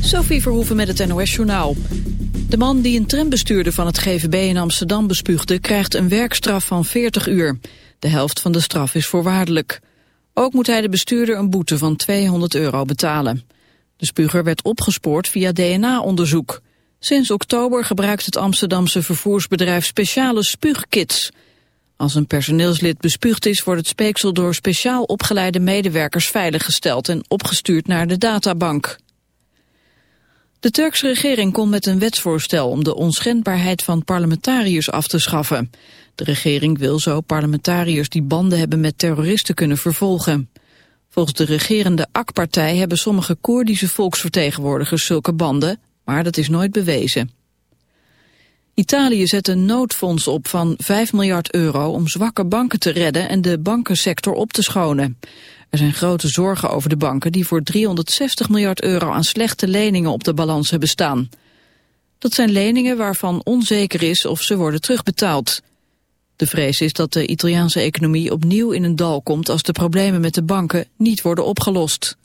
Sophie Verhoeven met het NOS-journaal. De man die een tram bestuurde van het GVB in Amsterdam bespuugde... krijgt een werkstraf van 40 uur. De helft van de straf is voorwaardelijk. Ook moet hij de bestuurder een boete van 200 euro betalen. De spuger werd opgespoord via DNA-onderzoek. Sinds oktober gebruikt het Amsterdamse vervoersbedrijf speciale spuugkits. Als een personeelslid bespuugd is, wordt het speeksel door speciaal opgeleide medewerkers veiliggesteld en opgestuurd naar de databank. De Turkse regering komt met een wetsvoorstel om de onschendbaarheid van parlementariërs af te schaffen. De regering wil zo parlementariërs die banden hebben met terroristen kunnen vervolgen. Volgens de regerende AK-partij hebben sommige Koerdische volksvertegenwoordigers zulke banden, maar dat is nooit bewezen. Italië zet een noodfonds op van 5 miljard euro om zwakke banken te redden en de bankensector op te schonen. Er zijn grote zorgen over de banken die voor 360 miljard euro aan slechte leningen op de balans hebben staan. Dat zijn leningen waarvan onzeker is of ze worden terugbetaald. De vrees is dat de Italiaanse economie opnieuw in een dal komt als de problemen met de banken niet worden opgelost.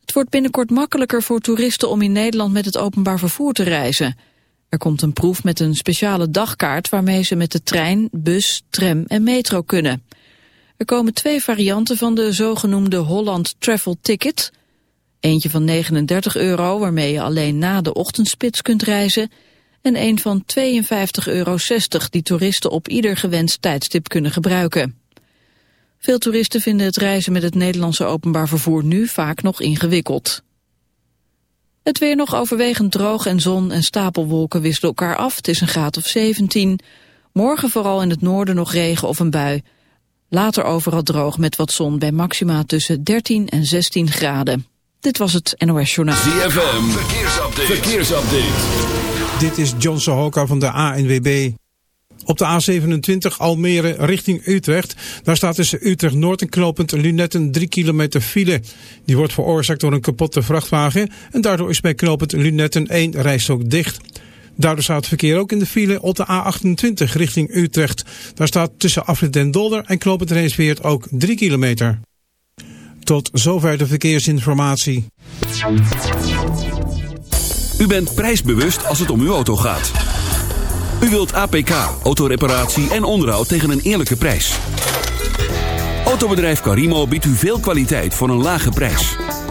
Het wordt binnenkort makkelijker voor toeristen om in Nederland met het openbaar vervoer te reizen. Er komt een proef met een speciale dagkaart waarmee ze met de trein, bus, tram en metro kunnen. Er komen twee varianten van de zogenoemde Holland Travel Ticket. Eentje van 39 euro waarmee je alleen na de ochtendspits kunt reizen. En een van 52,60 euro die toeristen op ieder gewenst tijdstip kunnen gebruiken. Veel toeristen vinden het reizen met het Nederlandse openbaar vervoer nu vaak nog ingewikkeld. Het weer nog overwegend droog en zon en stapelwolken wisselen elkaar af. Het is een graad of 17. Morgen vooral in het noorden nog regen of een bui. Later overal droog met wat zon bij maxima tussen 13 en 16 graden. Dit was het NOS Journaal. ZFM, verkeersupdate. verkeersupdate. Dit is John Sohoka van de ANWB. Op de A27 Almere richting Utrecht. Daar staat tussen Utrecht Noord en knooppunt Lunetten 3 kilometer file. Die wordt veroorzaakt door een kapotte vrachtwagen. En daardoor is bij knooppunt Lunetten 1 rijstok dicht. Daardoor staat het verkeer ook in de file op de A28 richting Utrecht. Daar staat tussen Afrit den Dolder en knooppunt Reensweert ook 3 kilometer. Tot zover de verkeersinformatie. U bent prijsbewust als het om uw auto gaat. U wilt APK, autoreparatie en onderhoud tegen een eerlijke prijs. Autobedrijf Carimo biedt u veel kwaliteit voor een lage prijs.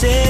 say